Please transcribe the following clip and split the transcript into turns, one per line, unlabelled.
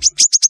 you